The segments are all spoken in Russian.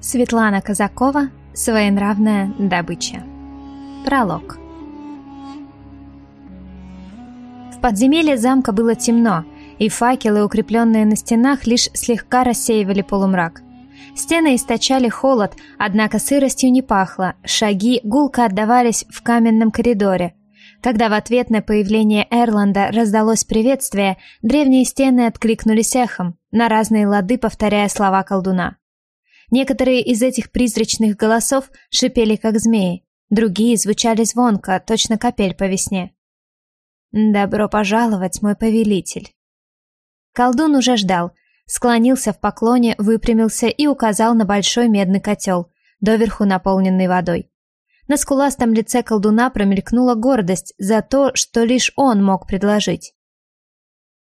Светлана Казакова «Своенравная добыча». Пролог. В подземелье замка было темно, и факелы, укрепленные на стенах, лишь слегка рассеивали полумрак. Стены источали холод, однако сыростью не пахло, шаги гулко отдавались в каменном коридоре. Когда в ответ на появление Эрланда раздалось приветствие, древние стены откликнулись эхом, на разные лады повторяя слова колдуна. Некоторые из этих призрачных голосов шипели, как змеи, другие звучали звонко, точно капель по весне. «Добро пожаловать, мой повелитель!» Колдун уже ждал, склонился в поклоне, выпрямился и указал на большой медный котел, доверху наполненный водой. На скуластом лице колдуна промелькнула гордость за то, что лишь он мог предложить.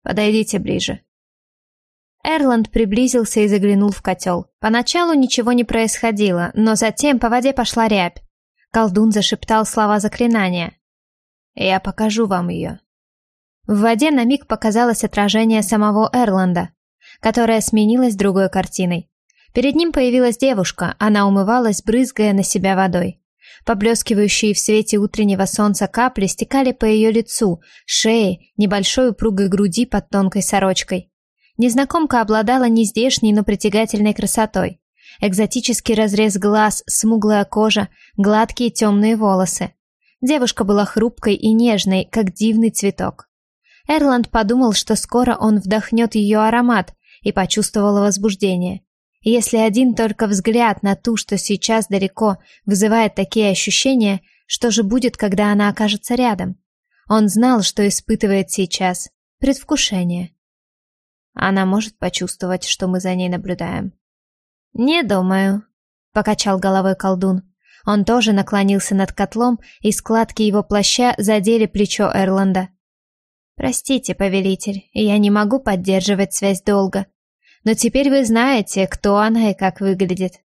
«Подойдите ближе», Эрланд приблизился и заглянул в котел. Поначалу ничего не происходило, но затем по воде пошла рябь. Колдун зашептал слова заклинания. «Я покажу вам ее». В воде на миг показалось отражение самого Эрланда, которое сменилось другой картиной. Перед ним появилась девушка, она умывалась, брызгая на себя водой. Поблескивающие в свете утреннего солнца капли стекали по ее лицу, шее, небольшой упругой груди под тонкой сорочкой. Незнакомка обладала нездешней, но притягательной красотой. Экзотический разрез глаз, смуглая кожа, гладкие темные волосы. Девушка была хрупкой и нежной, как дивный цветок. Эрланд подумал, что скоро он вдохнет ее аромат, и почувствовал возбуждение. Если один только взгляд на ту, что сейчас далеко, вызывает такие ощущения, что же будет, когда она окажется рядом? Он знал, что испытывает сейчас. Предвкушение. Она может почувствовать, что мы за ней наблюдаем. «Не думаю», — покачал головой колдун. Он тоже наклонился над котлом, и складки его плаща задели плечо Эрланда. «Простите, повелитель, я не могу поддерживать связь долго. Но теперь вы знаете, кто она и как выглядит».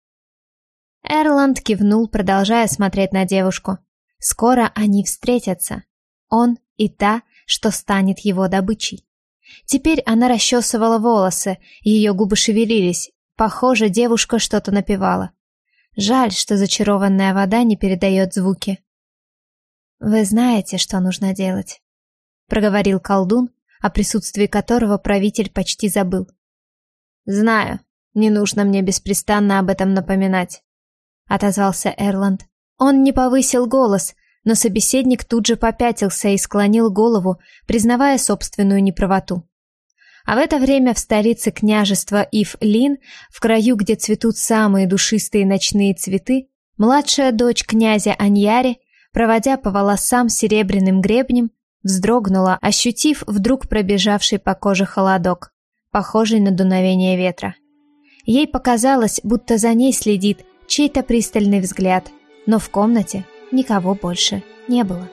Эрланд кивнул, продолжая смотреть на девушку. Скоро они встретятся. Он и та, что станет его добычей. Теперь она расчесывала волосы, ее губы шевелились. Похоже, девушка что-то напевала. Жаль, что зачарованная вода не передает звуки. «Вы знаете, что нужно делать», — проговорил колдун, о присутствии которого правитель почти забыл. «Знаю, не нужно мне беспрестанно об этом напоминать», — отозвался Эрланд. Он не повысил голос, но собеседник тут же попятился и склонил голову, признавая собственную неправоту. А в это время в столице княжества Ив-Лин, в краю, где цветут самые душистые ночные цветы, младшая дочь князя Аньяри, проводя по волосам серебряным гребнем, вздрогнула, ощутив вдруг пробежавший по коже холодок, похожий на дуновение ветра. Ей показалось, будто за ней следит чей-то пристальный взгляд, но в комнате никого больше не было.